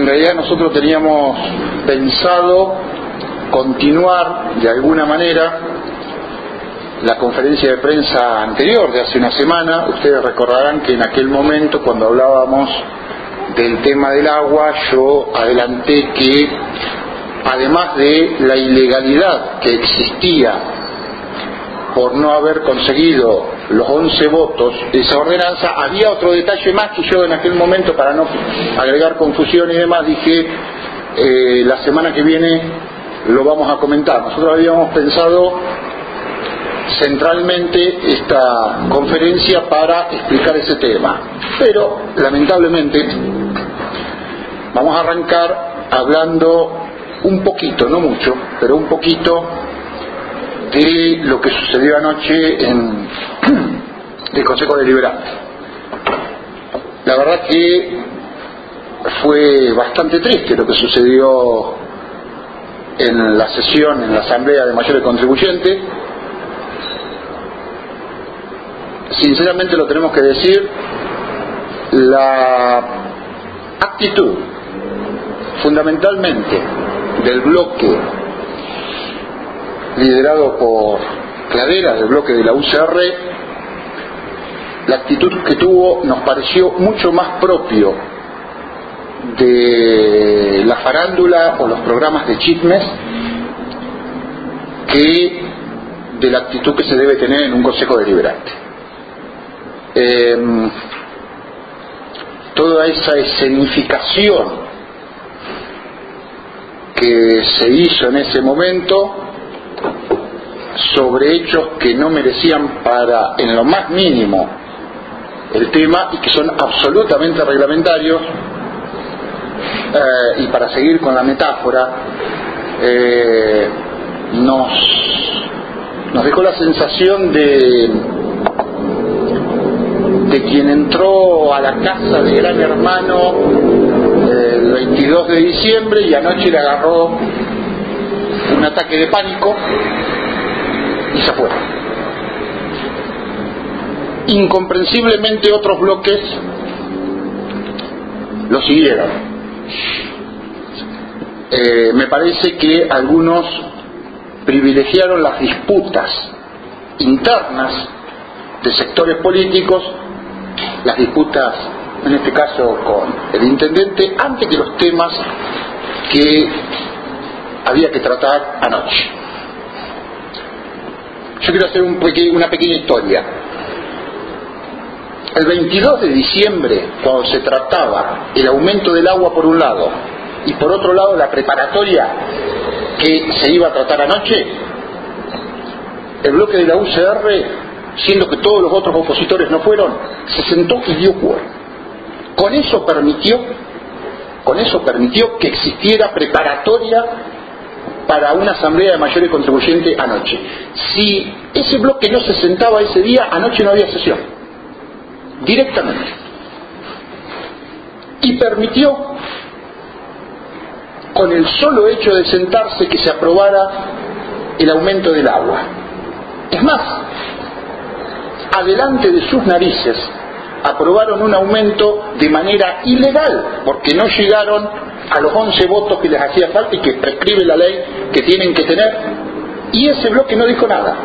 en realidad nosotros teníamos pensado continuar de alguna manera la conferencia de prensa anterior de hace una semana. Ustedes recordarán que en aquel momento cuando hablábamos del tema del agua yo adelanté que además de la ilegalidad que existía por no haber conseguido los 11 votos de esa ordenanza, había otro detalle más que yo en aquel momento, para no agregar confusión y demás, dije, eh, la semana que viene lo vamos a comentar. Nosotros habíamos pensado centralmente esta conferencia para explicar ese tema, pero lamentablemente vamos a arrancar hablando un poquito, no mucho, pero un poquito de lo que sucedió anoche en el Consejo Deliberante. La verdad que fue bastante triste lo que sucedió en la sesión, en la Asamblea de Mayores Contribuyentes. Sinceramente lo tenemos que decir, la actitud fundamentalmente del bloque liderado por Cladera, del bloque de la UCR, la actitud que tuvo nos pareció mucho más propio de la farándula o los programas de chismes que de la actitud que se debe tener en un consejo deliberante. Em, toda esa escenificación que se hizo en ese momento sobre hechos que no merecían para, en lo más mínimo, el tema y que son absolutamente reglamentarios. Eh, y para seguir con la metáfora, eh, nos, nos dejó la sensación de, de quien entró a la casa de Gran Hermano el 22 de diciembre y anoche le agarró un ataque de pánico y se. Incomprensiblemente otros bloques lo siguieron. Eh, me parece que algunos privilegiaron las disputas internas de sectores políticos, las disputas en este caso con el intendente, antes que los temas que había que tratar anoche. Yo quiero hacer una pequeña historia. El 22 de diciembre, cuando se trataba el aumento del agua por un lado y por otro lado la preparatoria que se iba a tratar anoche, el bloque de la UCR, siendo que todos los otros opositores no fueron, se sentó y dio cuerpo. Con eso permitió, con eso permitió que existiera preparatoria para una asamblea de mayores contribuyentes anoche. Si ese bloque no se sentaba ese día, anoche no había sesión. Directamente. Y permitió, con el solo hecho de sentarse, que se aprobara el aumento del agua. Es más, adelante de sus narices, aprobaron un aumento de manera ilegal, porque no llegaron a los 11 votos que les hacía falta y que prescribe la ley que tienen que tener, y ese bloque no dijo nada.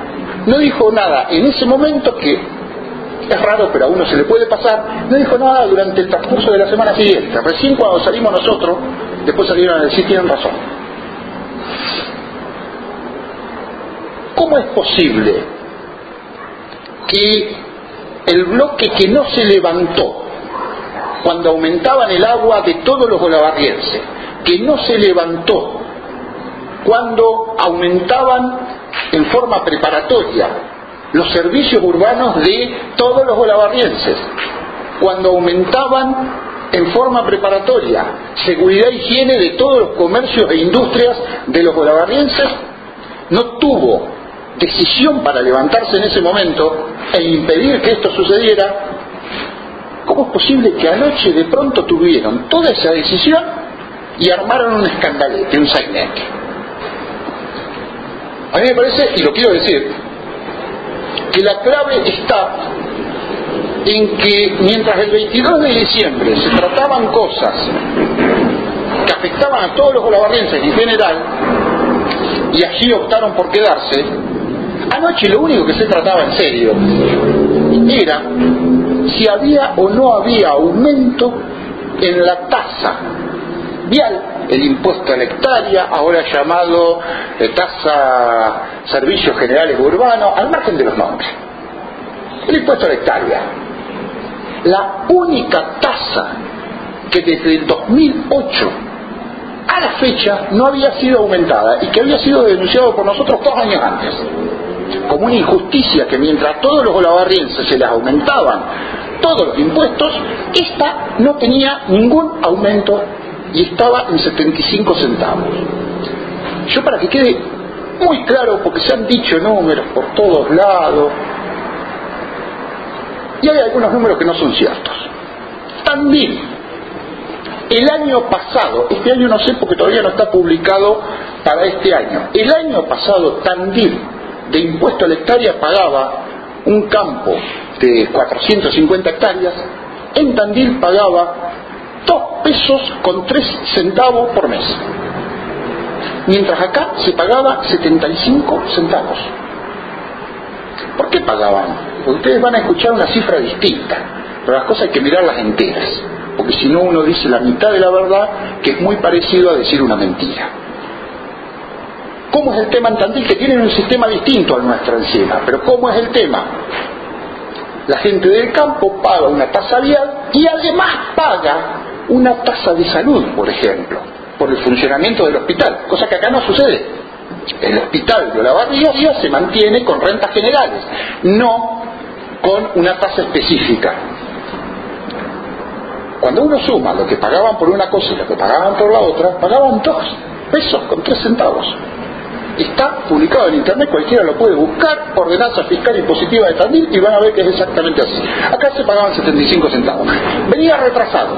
No dijo nada en ese momento que es raro, pero a uno se le puede pasar, no dijo nada durante el transcurso de la semana siguiente. Recién cuando salimos nosotros, después salieron a decir tienen razón. ¿Cómo es posible que el bloque que no se levantó cuando aumentaban el agua de todos los golabarrienses, que no se levantó cuando aumentaban en forma preparatoria los servicios urbanos de todos los golabarrienses, cuando aumentaban en forma preparatoria seguridad e higiene de todos los comercios e industrias de los golabarrienses, no tuvo decisión para levantarse en ese momento e impedir que esto sucediera, ¿cómo es posible que anoche de pronto tuvieron toda esa decisión y armaron un escandalete, un saineque? A mí me parece, y lo quiero decir, que la clave está en que mientras el 22 de diciembre se trataban cosas afectaban a todos los olavarrienses en general, y allí optaron por quedarse, anoche lo único que se trataba en serio era si había o no había aumento en la tasa vial, el impuesto a la hectárea, ahora llamado eh, tasa servicios generales urbanos, al margen de los nombres. El impuesto a la hectárea. La única tasa que desde el 2008 a la fecha no había sido aumentada y que había sido denunciado por nosotros dos años antes como una injusticia que mientras todos los olavarrienses se les aumentaban todos los impuestos, esta no tenía ningún aumento y estaba en 75 centavos. Yo para que quede muy claro, porque se han dicho números por todos lados, y hay algunos números que no son ciertos. También, el año pasado, este año no sé porque todavía no está publicado para este año, el año pasado Tandil de impuesto a la hectárea pagaba un campo de 450 hectáreas, en Tandil pagaba 2 pesos con 3 centavos por mes. Mientras acá se pagaba 75 centavos. ¿Por qué pagaban? Ustedes van a escuchar una cifra distinta, pero las cosas hay que mirarlas enteras, porque si no uno dice la mitad de la verdad, que es muy parecido a decir una mentira. ¿Cómo es el tema en Tandil? Que tienen un sistema distinto al nuestro encima, pero ¿cómo es el tema? La gente del campo paga una tasa vial y además paga una tasa de salud, por ejemplo, por el funcionamiento del hospital, cosa que acá no sucede. El hospital de la se mantiene con rentas generales, no con una tasa específica. Cuando uno suma lo que pagaban por una cosa y lo que pagaban por la otra, pagaban dos pesos con tres centavos. Está publicado en internet, cualquiera lo puede buscar, ordenanza fiscal impositiva de Tandil y van a ver que es exactamente así. Acá se pagaban 75 centavos. Venía retrasado.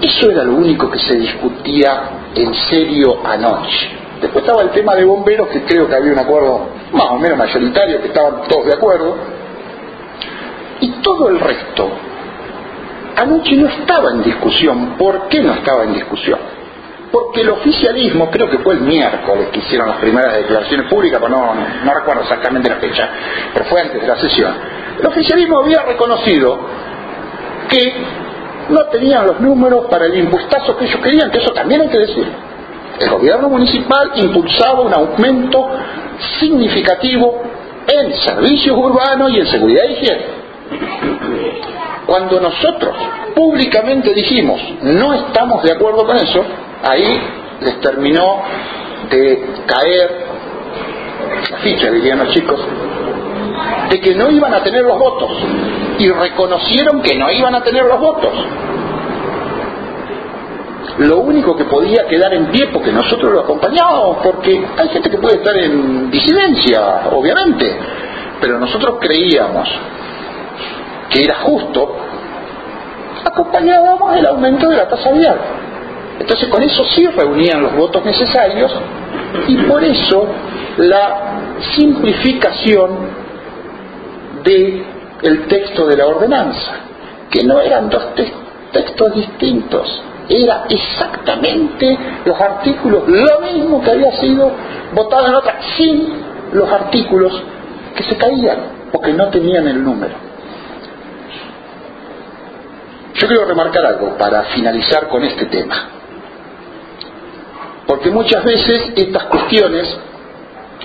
Eso era lo único que se discutía en serio anoche. Después estaba el tema de bomberos, que creo que había un acuerdo más o menos mayoritario, que estaban todos de acuerdo. Todo el resto, anoche no estaba en discusión. ¿Por qué no estaba en discusión? Porque el oficialismo, creo que fue el miércoles que hicieron las primeras declaraciones públicas, pero no, recuerdo exactamente la fecha, pero fue antes de la sesión, el oficialismo había reconocido que no tenían los números para el impuestazo que ellos querían, que eso también hay que decir. El gobierno municipal impulsaba un aumento significativo en servicios urbanos y en seguridad y higiene. Cuando nosotros públicamente dijimos no estamos de acuerdo con eso, ahí les terminó de caer la ficha, dirían los chicos, de que no iban a tener los votos y reconocieron que no iban a tener los votos. Lo único que podía quedar en pie, porque nosotros lo acompañábamos, porque hay gente que puede estar en disidencia, obviamente, pero nosotros creíamos era justo, acompañábamos el aumento de la tasa vial. Entonces con eso sí reunían los votos necesarios y por eso la simplificación del texto de la ordenanza, que no eran dos textos distintos, era exactamente los artículos, lo mismo que había sido votado en otra, sin los artículos que se caían, porque no tenían el número. Yo quiero remarcar algo para finalizar con este tema, porque muchas veces estas cuestiones,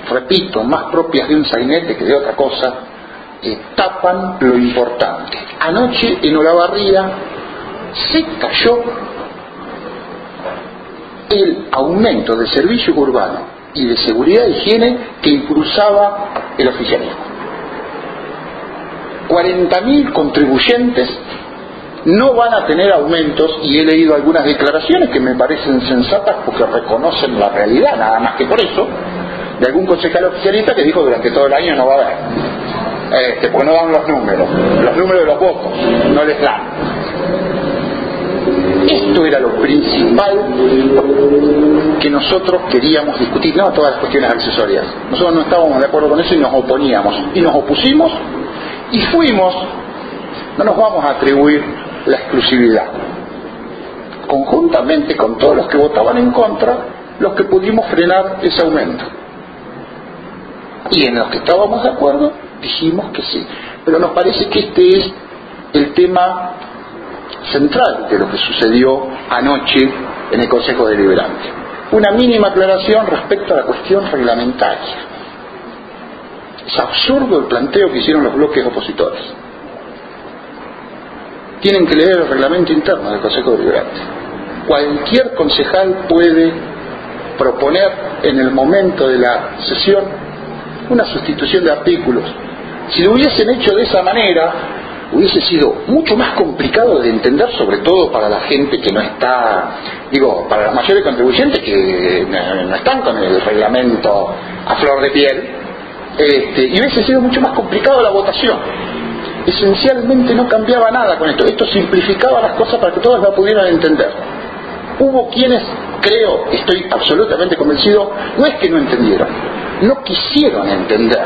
repito, más propias de un sainete que de otra cosa, tapan lo importante. Anoche en Olavarría se cayó el aumento de servicio urbano y de seguridad e higiene que impulsaba el oficialismo. 40.000 contribuyentes no van a tener aumentos y he leído algunas declaraciones que me parecen sensatas porque reconocen la realidad, nada más que por eso, de algún concejal oficialista que dijo durante todo el año no va a haber este, porque no dan los números, los números de los votos, no les dan. Esto era lo principal que nosotros queríamos discutir, no todas las cuestiones accesorias. Nosotros no estábamos de acuerdo con eso y nos oponíamos. Y nos opusimos y fuimos, no nos vamos a atribuir la exclusividad. Conjuntamente con todos los que votaban en contra, los que pudimos frenar ese aumento. Y en los que estábamos de acuerdo, dijimos que sí. Pero nos parece que este es el tema central de lo que sucedió anoche en el Consejo Deliberante. Una mínima aclaración respecto a la cuestión reglamentaria. Es absurdo el planteo que hicieron los bloques opositores. Tienen que leer el reglamento interno del Consejo Deliberante. Cualquier concejal puede proponer en el momento de la sesión una sustitución de artículos. Si lo hubiesen hecho de esa manera, hubiese sido mucho más complicado de entender, sobre todo para la gente que no está, digo, para los mayores contribuyentes que no están con el reglamento a flor de piel, este, y hubiese sido mucho más complicado la votación. Esencialmente no cambiaba nada con esto, esto simplificaba las cosas para que todos la pudieran entender. Hubo quienes, creo, estoy absolutamente convencido, no es que no entendieron, no quisieron entender.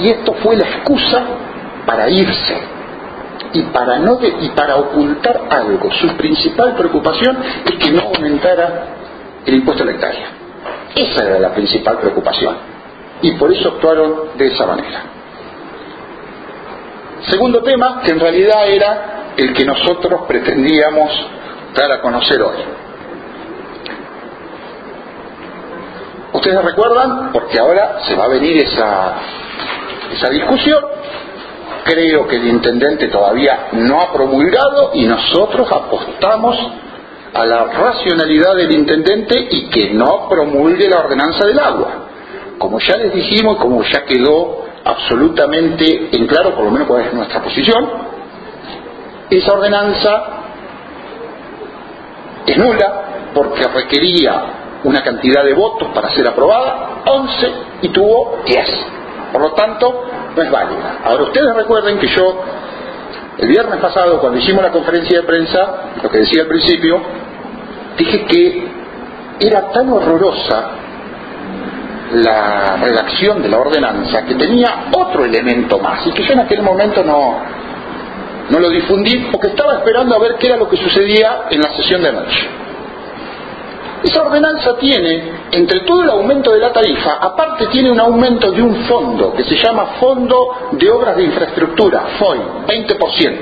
Y esto fue la excusa para irse y para, no y para ocultar algo. Su principal preocupación es que no aumentara el impuesto a la hectárea. Esa era la principal preocupación. Y por eso actuaron de esa manera. Segundo tema, que en realidad era el que nosotros pretendíamos dar a conocer hoy. Ustedes recuerdan, porque ahora se va a venir esa, esa discusión, creo que el intendente todavía no ha promulgado y nosotros apostamos a la racionalidad del intendente y que no promulgue la ordenanza del agua. Como ya les dijimos, como ya quedó absolutamente en claro, por lo menos cuál es nuestra posición, esa ordenanza es nula porque requería una cantidad de votos para ser aprobada, 11 y tuvo 10. Por lo tanto, no es válida. Ahora ustedes recuerden que yo, el viernes pasado, cuando hicimos la conferencia de prensa, lo que decía al principio, dije que era tan horrorosa la redacción de la ordenanza que tenía otro elemento más y que yo en aquel momento no, no lo difundí porque estaba esperando a ver qué era lo que sucedía en la sesión de anoche. Esa ordenanza tiene, entre todo el aumento de la tarifa, aparte tiene un aumento de un fondo que se llama Fondo de Obras de Infraestructura, FOI, 20%,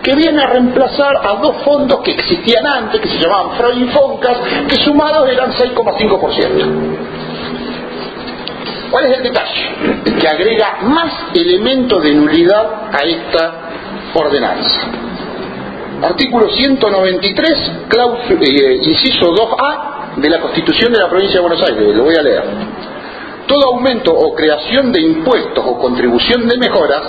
que viene a reemplazar a dos fondos que existían antes, que se llamaban FROI y FONCAS, que sumados eran 6,5%. ¿Cuál es el detalle? Que agrega más elementos de nulidad a esta ordenanza. Artículo 193, eh, inciso 2A de la Constitución de la Provincia de Buenos Aires, lo voy a leer. Todo aumento o creación de impuestos o contribución de mejoras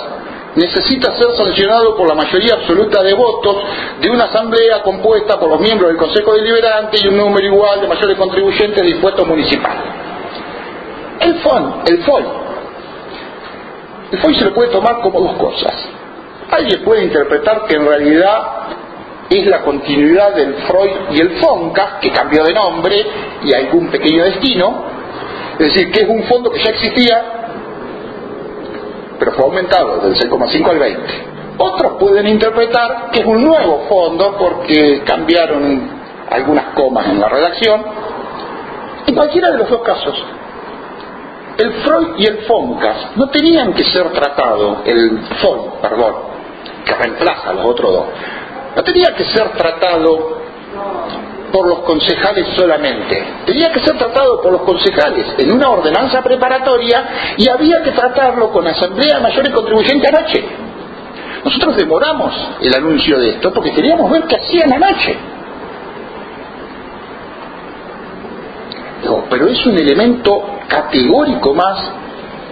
necesita ser sancionado por la mayoría absoluta de votos de una asamblea compuesta por los miembros del Consejo Deliberante y un número igual de mayores contribuyentes de impuestos municipales. El FON, el FOI, el FOI se lo puede tomar como dos cosas. Alguien puede interpretar que en realidad es la continuidad del Freud y el FONCA, que cambió de nombre y algún pequeño destino, es decir, que es un fondo que ya existía, pero fue aumentado del 6,5 al 20. Otros pueden interpretar que es un nuevo fondo porque cambiaron algunas comas en la redacción. En cualquiera de los dos casos, el Freud y el FONCAS no tenían que ser tratados, el FON, perdón, que reemplaza a los otros dos, no tenía que ser tratado por los concejales solamente, tenía que ser tratado por los concejales en una ordenanza preparatoria y había que tratarlo con asamblea de mayores contribuyentes anoche. Nosotros demoramos el anuncio de esto porque queríamos ver qué hacían anoche. Pero es un elemento categórico más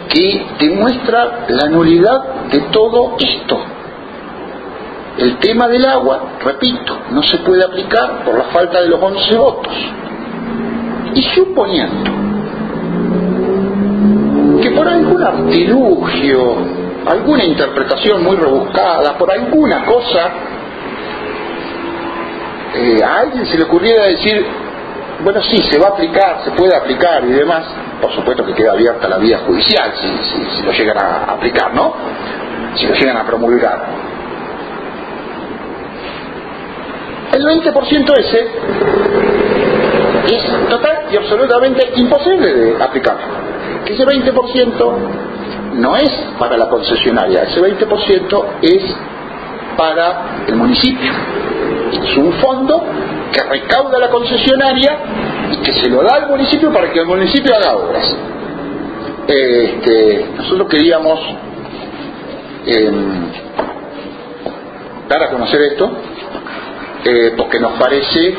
que demuestra la nulidad de todo esto. El tema del agua, repito, no se puede aplicar por la falta de los 11 votos. Y suponiendo que por algún artilugio, alguna interpretación muy rebuscada, por alguna cosa, eh, a alguien se le ocurriera decir, bueno, sí, se va a aplicar, se puede aplicar y demás, por supuesto que queda abierta la vía judicial si, si lo llegan a aplicar, ¿no? Si lo llegan a promulgar. El 20% ese es total y absolutamente imposible de aplicar. Ese 20% no es para la concesionaria, ese 20% es para el municipio. Es un fondo que recauda la concesionaria y que se lo da al municipio para que el municipio haga obras. Este, nosotros queríamos em, dar a conocer esto eh, porque nos parece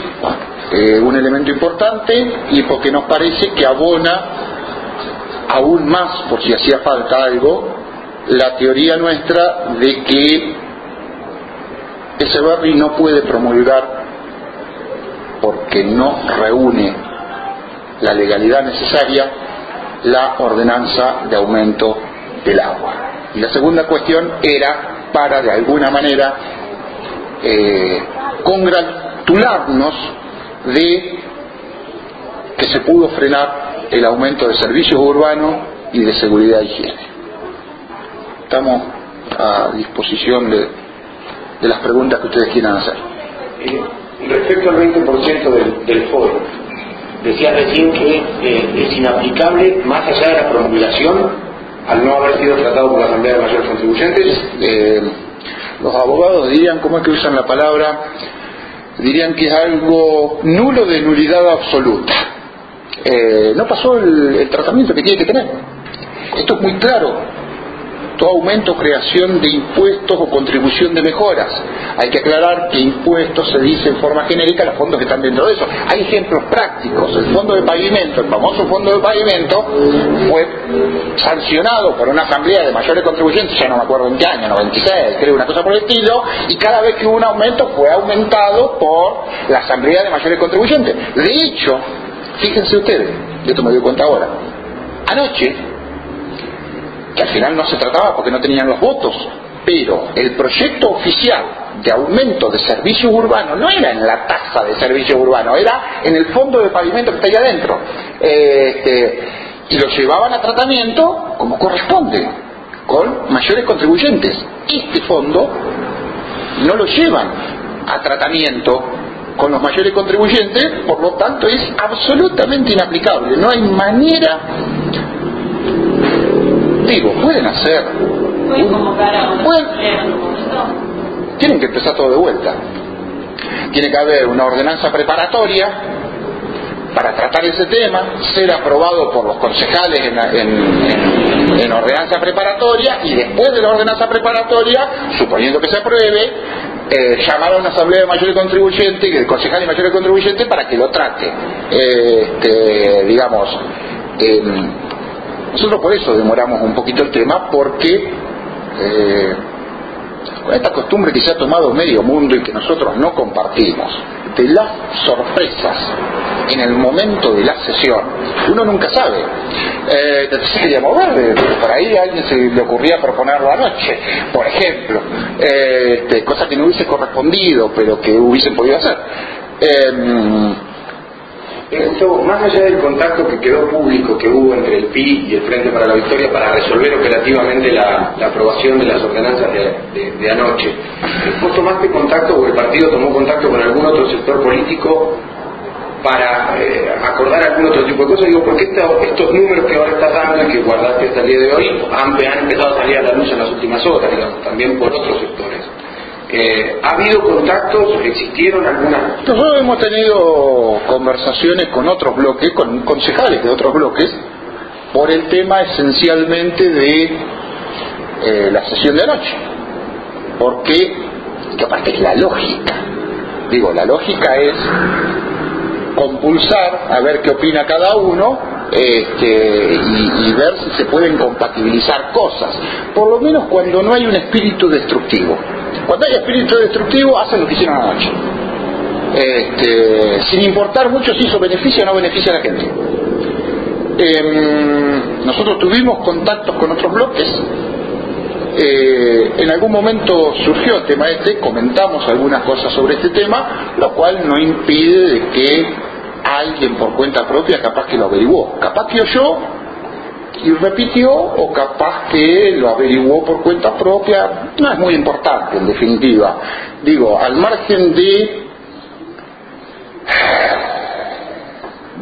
eh, un elemento importante y porque nos parece que abona aún más, por si hacía falta algo, la teoría nuestra de que ese barrio no puede promulgar porque no reúne la legalidad necesaria la ordenanza de aumento del agua. Y la segunda cuestión era para, de alguna manera, eh, congratularnos de que se pudo frenar el aumento de servicios urbanos y de seguridad y higiene. Estamos a disposición de, de las preguntas que ustedes quieran hacer. Respecto al 20% del, del foro, decía recién que eh, es inaplicable más allá de la promulgación al no haber sido tratado por la Asamblea de Mayores Contribuyentes. Eh, los abogados dirían, ¿cómo es que usan la palabra? Dirían que es algo nulo de nulidad absoluta. Eh, no pasó el, el tratamiento que tiene que tener. Esto es muy claro todo aumento o creación de impuestos o contribución de mejoras. Hay que aclarar que impuestos se dice en forma genérica los fondos que están dentro de eso. Hay ejemplos prácticos. El fondo de pavimento, el famoso fondo de pavimento, fue sancionado por una asamblea de mayores contribuyentes, ya no me acuerdo en qué año, 96, creo, una cosa por el estilo, y cada vez que hubo un aumento fue aumentado por la asamblea de mayores contribuyentes. De hecho, fíjense ustedes, de esto me doy cuenta ahora, anoche que al final no se trataba porque no tenían los votos, pero el proyecto oficial de aumento de servicios urbanos no era en la tasa de servicios urbanos, era en el fondo de pavimento que está ahí adentro. Este, y lo llevaban a tratamiento como corresponde, con mayores contribuyentes. Este fondo no lo llevan a tratamiento con los mayores contribuyentes, por lo tanto es absolutamente inaplicable. No hay manera pueden hacer. tienen que empezar todo de vuelta. Tiene que haber una ordenanza preparatoria para tratar ese tema, ser aprobado por los concejales en, en, ordenanza preparatoria y después de la ordenanza preparatoria, suponiendo que se apruebe, eh, llamar a una asamblea de mayores contribuyentes, el concejal y mayores contribuyentes para que lo trate. este, digamos, nosotros por eso demoramos un poquito el tema, porque eh, con esta costumbre que se ha tomado medio mundo y que nosotros no compartimos, de las sorpresas en el momento de la sesión, uno nunca sabe. Eh, se mover, por ahí a alguien se le ocurría proponerlo anoche, por ejemplo, eh, este, cosa que no hubiese correspondido, pero que hubiesen podido hacer. Eh, más allá del contacto que quedó público que hubo entre el PI y el Frente para la Victoria para resolver operativamente la, aprobación de las ordenanzas de, anoche, ¿vos tomaste contacto o el partido tomó contacto con algún otro sector político para eh, acordar algún otro tipo de cosas? Digo, porque estos números que ahora estás dando y que guardaste hasta el día de hoy han, han empezado a salir a la luz en las últimas horas, digamos, también por otros sectores. Eh, ¿Ha habido contactos? ¿Existieron algunas? Nosotros hemos tenido conversaciones con otros bloques, con concejales de otros bloques, por el tema esencialmente de eh, la sesión de anoche. Porque, que aparte es la lógica, digo, la lógica es compulsar a ver qué opina cada uno este, y, ver si se pueden compatibilizar cosas, por lo menos cuando no hay un espíritu destructivo. Cuando hay espíritu destructivo, hacen lo que hicieron anoche. Este, sin importar mucho si eso beneficia o no beneficia a la gente. Em, nosotros tuvimos contactos con otros bloques. Eh, en algún momento surgió el tema este, comentamos algunas cosas sobre este tema, lo cual no impide de que alguien por cuenta propia capaz que lo averiguó. Capaz que oyó y repitió o capaz que lo averiguó por cuenta propia, no es muy importante en definitiva. Digo, al margen de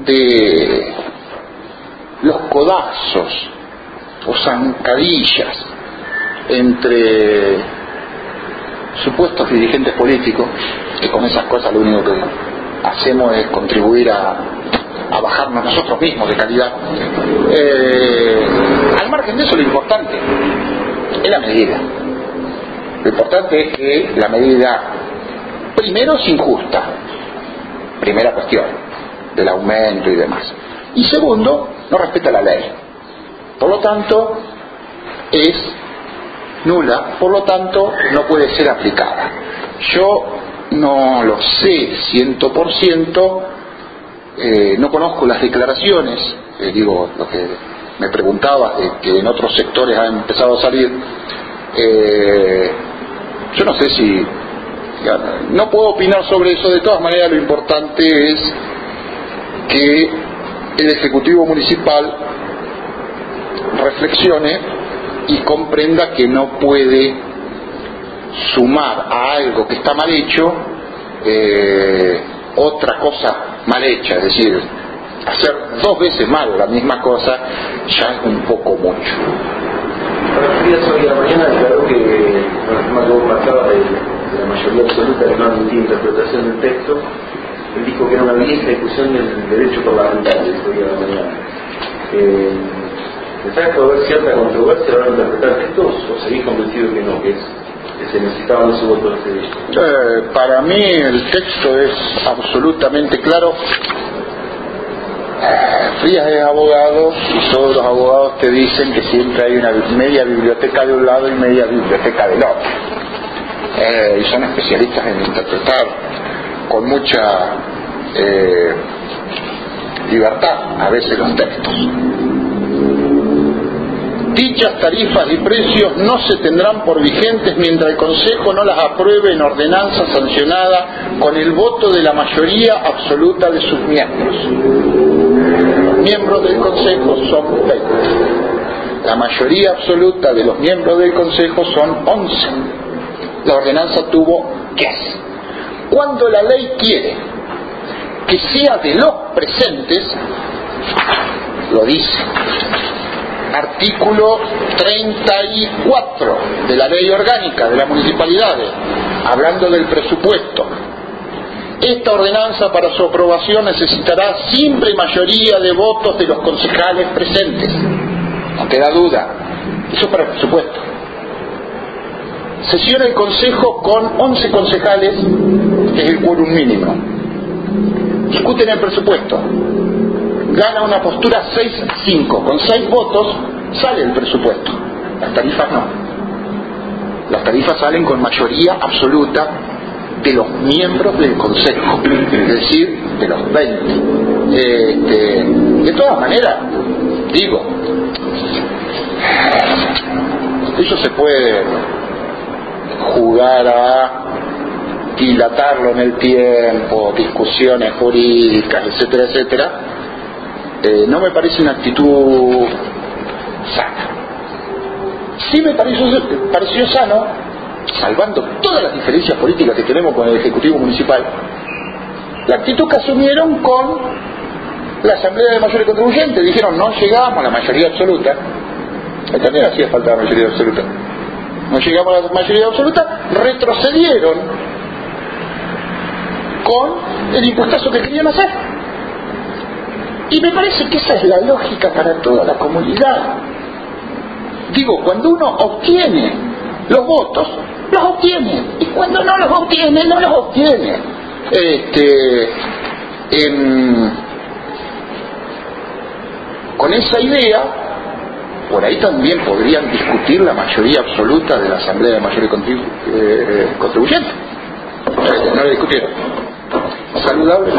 de los codazos o zancadillas entre supuestos dirigentes políticos, que con esas cosas lo único que hacemos es contribuir a bajarnos nosotros mismos de calidad. Eh, al margen de eso, lo importante es la medida. Lo importante es que la medida, primero, es injusta, primera cuestión, del aumento y demás. Y segundo, no respeta la ley. Por lo tanto, es nula, por lo tanto no puede ser aplicada. Yo no lo sé ciento por ciento, eh, no conozco las declaraciones, eh, digo lo que me preguntaba, que en otros sectores ha empezado a salir, eh, yo no sé si, no puedo opinar sobre eso, de todas maneras lo importante es que el Ejecutivo Municipal reflexione y comprenda que no puede sumar a algo que está mal hecho otra cosa mal hecha, es decir, hacer dos veces mal la misma cosa ya es un poco mucho. Hoy la mañana declaró que, bueno, que vos marcabas de, de, la mayoría absoluta de no admitir interpretación del texto, él dijo que era una vieja discusión del derecho parlamentario, hoy a la mañana. Eh, ¿Pensás que puede haber cierta controversia a la hora de interpretar textos o seguís convencido que no, que, es, que se necesitaban eh, Para mí el texto es absolutamente claro. Frías es abogado y todos los abogados te dicen que siempre hay una media biblioteca de un lado y media biblioteca del otro. Eh, y son especialistas en interpretar con mucha eh, libertad a veces los textos. Dichas tarifas y precios no se tendrán por vigentes mientras el Consejo no las apruebe en ordenanza sancionada con el voto de la mayoría absoluta de sus miembros. Los miembros del Consejo son 20. La mayoría absoluta de los miembros del Consejo son 11. La ordenanza tuvo 10. Cuando la ley quiere que sea de los presentes, lo dice artículo 34 de la ley orgánica de las municipalidades, hablando del presupuesto. Esta ordenanza para su aprobación necesitará simple mayoría de votos de los concejales presentes. No queda duda. Eso para el presupuesto. Sesiona el Consejo con 11 concejales, que es el quórum mínimo. Discuten el presupuesto gana una postura 6-5. Con 6 votos sale el presupuesto. Las tarifas no. Las tarifas salen con mayoría absoluta de los miembros del Consejo, es decir, de los 20. Este, de todas maneras, digo, eso se puede jugar a dilatarlo en el tiempo, discusiones jurídicas, etcétera, etcétera, eh, no me parece una actitud sana. Sí me pareció, pareció sano, salvando todas las diferencias políticas que tenemos con el Ejecutivo Municipal, la actitud que asumieron con la Asamblea de Mayores Contribuyentes. Dijeron, no llegamos a la mayoría absoluta. También hacía falta la mayoría absoluta. No llegamos a la mayoría absoluta, retrocedieron con el impuestazo que querían hacer. Y me parece que esa es la lógica para toda la comunidad. Digo, cuando uno obtiene los votos, los obtiene. Y cuando no los obtiene, no los obtiene. Este, con esa idea, por ahí también podrían discutir la mayoría absoluta de la Asamblea de Mayores eh, Contribuyentes. No lo discutieron. Saludable,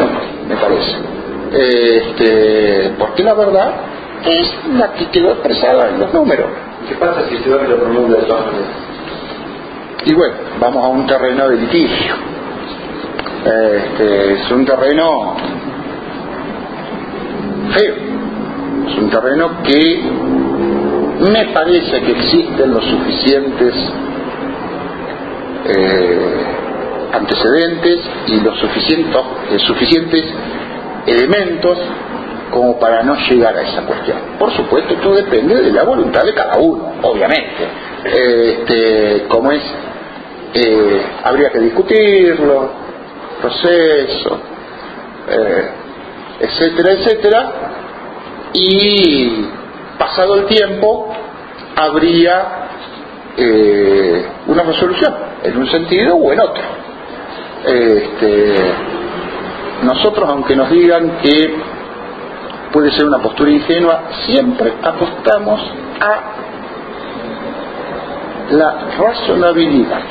me parece este, porque la verdad es la que quedó expresada en los números. ¿Qué pasa si se va a lo de todas Y bueno, vamos a un terreno de litigio. Este, es un terreno feo. Es un terreno que me parece que existen los suficientes eh, antecedentes y los suficientes, eh, suficientes elementos como para no llegar a esa cuestión. Por supuesto, todo depende de la voluntad de cada uno, obviamente. Este, como es, eh, habría que discutirlo, proceso, eh, etcétera, etcétera, y pasado el tiempo habría eh, una resolución, en un sentido o en otro. Este, nosotros, aunque nos digan que puede ser una postura ingenua, siempre apostamos a la razonabilidad,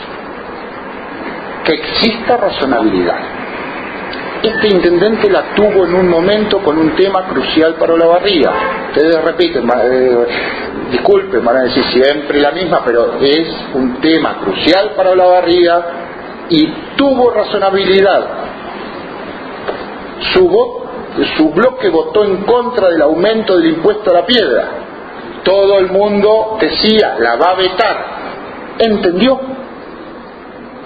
que exista razonabilidad. Este intendente la tuvo en un momento con un tema crucial para la barriga. Ustedes repiten, eh, disculpen, van a decir siempre la misma, pero es un tema crucial para la barriga y tuvo razonabilidad. Su, su bloque votó en contra del aumento del impuesto a la piedra. Todo el mundo decía, la va a vetar. ¿Entendió?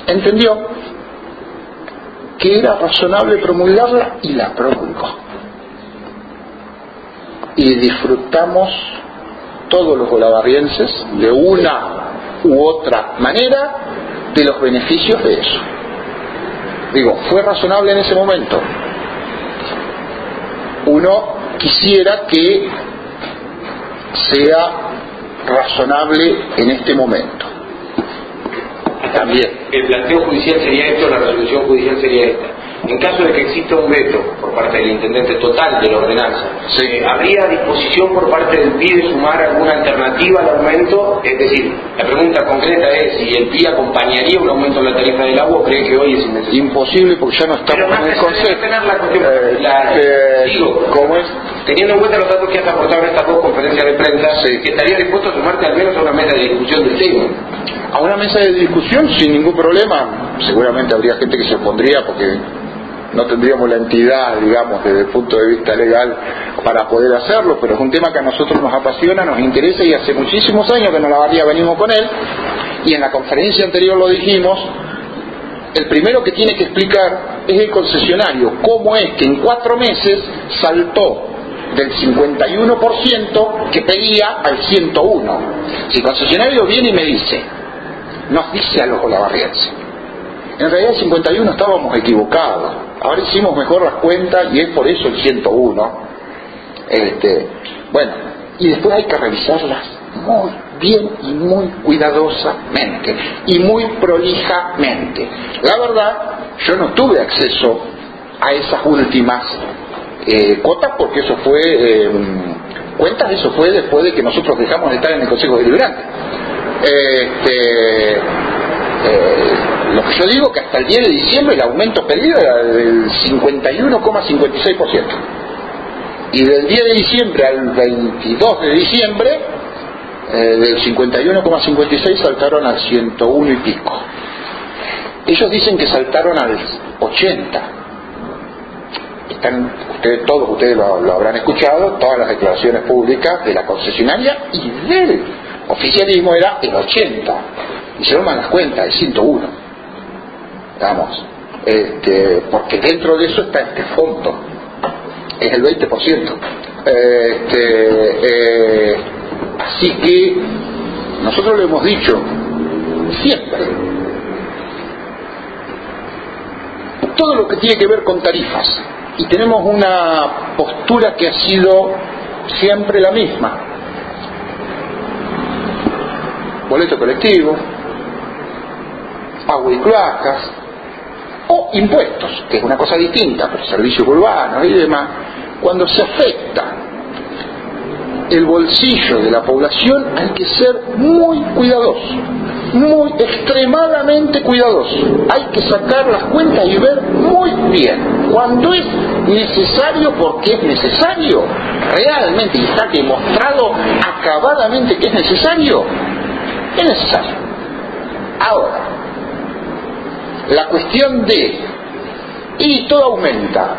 ¿Entendió? que era razonable promulgarla y la promulgó. Y disfrutamos todos los golabarrienses de una u otra manera de los beneficios de eso. Digo, fue razonable en ese momento. Uno quisiera que sea razonable en este momento. También. El planteo judicial sería esto, la resolución judicial sería esta. En caso de que exista un veto por parte del intendente total de la ordenanza, ¿habría disposición por parte del PI de sumar alguna alternativa al aumento? Es decir, la pregunta concreta es si el PI acompañaría un aumento en la tarifa del agua o cree que hoy es innecesario. Imposible porque ya no estamos en el concepto. La cuestión, eh, eh, digo, ¿cómo es? Teniendo en cuenta los datos que has aportado en estas dos conferencias de prensa, que estaría dispuesto a sumarte al menos a una mesa de discusión del tema. A una mesa de discusión sin ningún problema. Seguramente habría gente que se opondría porque no tendríamos la entidad, digamos, desde el punto de vista legal para poder hacerlo, pero es un tema que a nosotros nos apasiona, nos interesa y hace muchísimos años que en la barría venimos con él y en la conferencia anterior lo dijimos, el primero que tiene que explicar es el concesionario, cómo es que en cuatro meses saltó del 51% que pedía al 101%. Si el concesionario viene y me dice, nos dice a los olavarrienses, en realidad el 51 estábamos equivocados, ahora hicimos mejor las cuentas y es por eso el 101. Este, bueno, y después hay que revisarlas muy bien y muy cuidadosamente y muy prolijamente. La verdad, yo no tuve acceso a esas últimas eh, cuotas porque eso fue, eh, cuentas, eso fue después de que nosotros dejamos de estar en el Consejo Deliberante. Este, eh, lo que yo digo que hasta el 10 de diciembre el aumento pedido era del 51,56%. Y del 10 de diciembre al 22 de diciembre, eh, del 51,56 saltaron al 101 y pico. Ellos dicen que saltaron al 80. Están, ustedes, todos ustedes lo, habrán escuchado, todas las declaraciones públicas de la concesionaria y del oficialismo era el 80 y se toman las cuentas, el 101. Vamos, este, porque dentro de eso está este fondo, es el 20%. Este, eh, así que nosotros lo hemos dicho siempre. Todo lo que tiene que ver con tarifas, y tenemos una postura que ha sido siempre la misma. Boleto colectivo, agua y cloacas, o impuestos, que es una cosa distinta, pero servicios urbanos y demás, cuando se afecta el bolsillo de la población hay que ser muy cuidadoso, muy extremadamente cuidadoso. Hay que sacar las cuentas y ver muy bien cuando es necesario, porque es necesario, realmente y está demostrado acabadamente que es necesario, es necesario. Ahora, la cuestión de, y todo aumenta,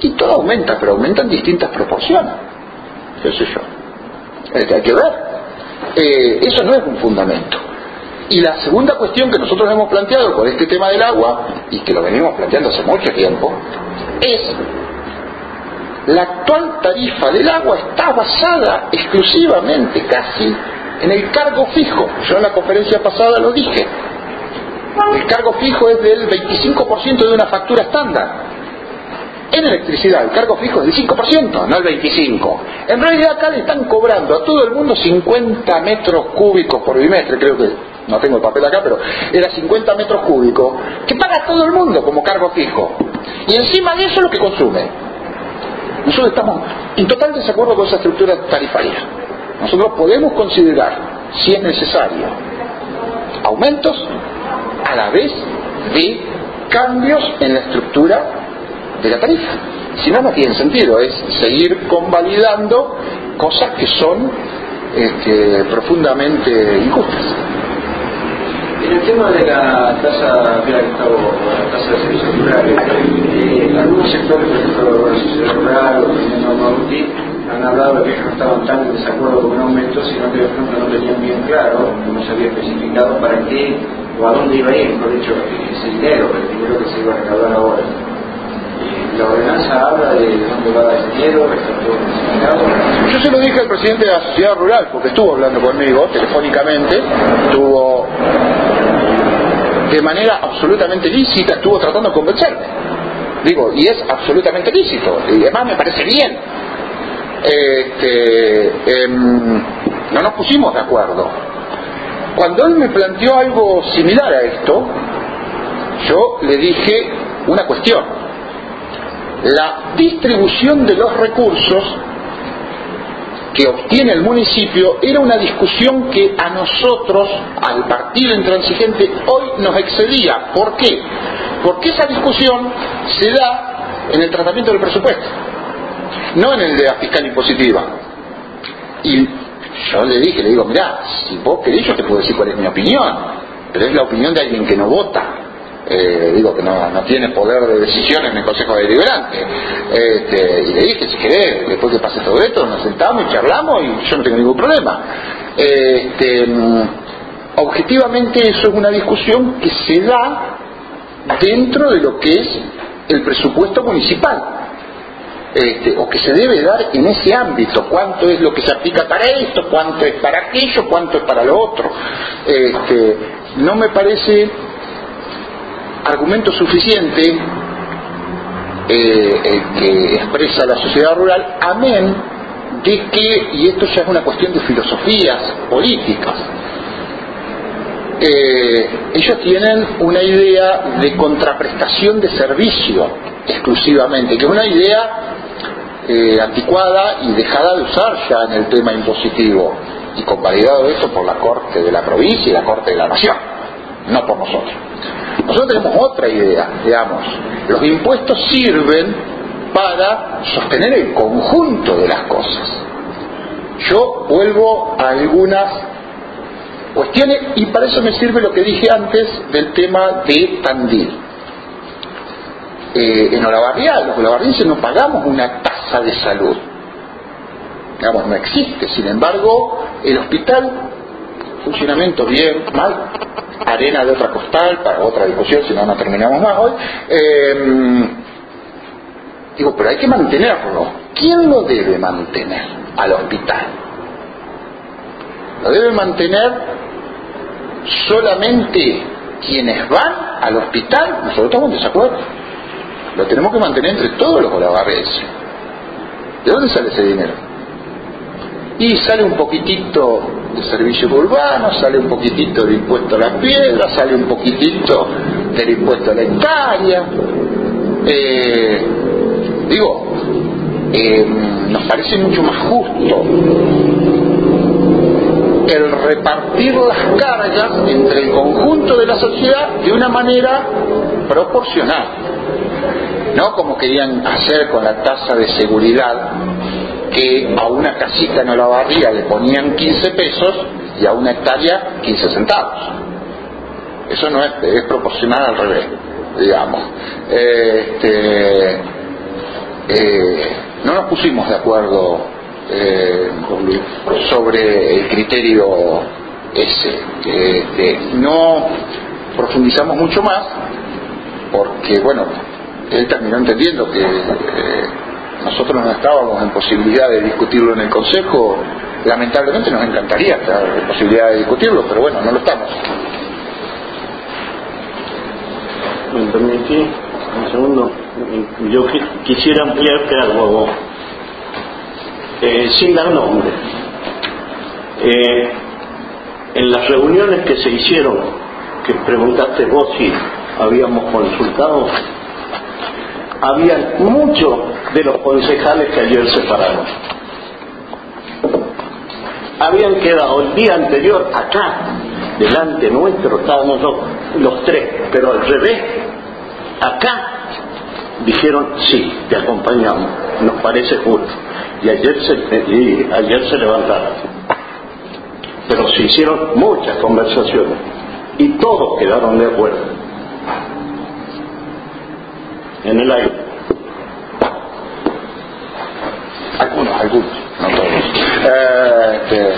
y todo aumenta, pero aumenta en distintas proporciones, qué sé yo, hay que ver, eh, eso no es un fundamento. Y la segunda cuestión que nosotros hemos planteado con este tema del agua, y que lo venimos planteando hace mucho tiempo, es la actual tarifa del agua está basada exclusivamente, casi, en el cargo fijo. Yo en la conferencia pasada lo dije. El cargo fijo es del 25% de una factura estándar. En electricidad el cargo fijo es del 5%, no el 25%. En realidad acá le están cobrando a todo el mundo 50 metros cúbicos por bimestre, creo que no tengo el papel acá, pero era 50 metros cúbicos, que paga todo el mundo como cargo fijo. Y encima de eso lo que consume. Nosotros estamos en total desacuerdo con esa estructura tarifaria. Nosotros podemos considerar, si es necesario, aumentos a la vez de cambios en la estructura de la tarifa. Si no, no tiene sentido, es seguir convalidando cosas que son este, profundamente injustas. En el tema de la tasa, de la tasa de servicios rurales, eh, algunos sectores, por ejemplo la sociedad rural o han hablado de que no estaban tan en desacuerdo con un aumento, sino que de pronto no tenían bien claro, no se había especificado para qué o a dónde iba a ir, por dicho, ese dinero, el dinero que se iba a recaudar ahora. Eh, la ordenanza habla de dónde va el dinero, está todo especificado. Yo se lo dije al presidente de la sociedad rural, porque estuvo hablando conmigo telefónicamente, estuvo de manera absolutamente lícita, estuvo tratando de convencerme. Digo, y es absolutamente lícito, y además me parece bien. Este, em, no nos pusimos de acuerdo. Cuando él me planteó algo similar a esto, yo le dije una cuestión. La distribución de los recursos que obtiene el municipio era una discusión que a nosotros, al partido intransigente, hoy nos excedía. ¿Por qué? Porque esa discusión se da en el tratamiento del presupuesto, no en el de la fiscal impositiva. Y yo le dije, le digo, mira, si vos querés yo te puedo decir cuál es mi opinión, pero es la opinión de alguien que no vota. Eh, digo que no, no, tiene poder de decisión en el Consejo Deliberante. Este, y le dije, si querés, después que pase todo esto, nos sentamos y charlamos y yo no tengo ningún problema. Este, objetivamente eso es una discusión que se da dentro de lo que es el presupuesto municipal. Este, o que se debe dar en ese ámbito, cuánto es lo que se aplica para esto, cuánto es para aquello, cuánto es para lo otro. Este, no me parece argumento suficiente eh, que expresa la sociedad rural, amén de que, y esto ya es una cuestión de filosofías políticas, eh, ellos tienen una idea de contraprestación de servicio exclusivamente, que es una idea eh, anticuada y dejada de usar ya en el tema impositivo, y convalidado eso por la Corte de la provincia y la Corte de la Nación, no por nosotros. Nosotros tenemos otra idea, digamos, los impuestos sirven para sostener el conjunto de las cosas. Yo vuelvo a algunas cuestiones y para eso me sirve lo que dije antes del tema de Tandil. Eh, en Olavarría, los olavarrienses no pagamos una tasa de salud. Digamos, no existe. Sin embargo, el hospital, funcionamiento bien, mal, arena de otra costal, para otra discusión, si no, no terminamos más hoy. Eh, digo, pero hay que mantenerlo. ¿Quién lo debe mantener al hospital? Lo debe mantener solamente quienes van al hospital. Nosotros estamos en desacuerdo. Lo tenemos que mantener entre todos los olavarrenses. ¿De dónde sale ese dinero? Y sale un poquitito de servicios urbanos, sale un poquitito de impuesto a las piedras, sale un poquitito del impuesto a la hectárea. Eh, digo, eh, nos parece mucho más justo el repartir las cargas entre el conjunto de la sociedad de una manera proporcional. No como querían hacer con la tasa de seguridad, que a una casita en Olavarría le ponían 15 pesos y a una hectárea 15 centavos. Eso no es, es proporcional al revés, digamos. Este, eh, no nos pusimos de acuerdo eh, sobre el criterio ese. No profundizamos mucho más porque, bueno, él terminó entendiendo que nosotros no estábamos en posibilidad de discutirlo en el Consejo, lamentablemente nos encantaría estar en posibilidad de discutirlo, pero bueno, no lo estamos. ¿Me permití? Un segundo. Yo quisiera ampliarte algo, eh, sin dar nombre. Eh, en las reuniones que se hicieron, que preguntaste vos si habíamos consultado, había muchos de los concejales que ayer se pararon. Habían quedado el día anterior acá, delante nuestro, estábamos los tres, pero al revés, acá dijeron sí, te acompañamos, nos parece justo. Y ayer se, y ayer se levantaron. Pero se hicieron muchas conversaciones y todos quedaron de acuerdo. ان لا هيكون هيكون آه... آه،